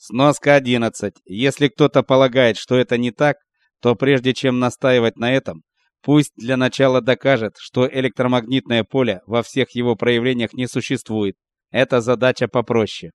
Сноска 11. Если кто-то полагает, что это не так, то прежде чем настаивать на этом, пусть для начала докажет, что электромагнитное поле во всех его проявлениях не существует. Это задача попроще.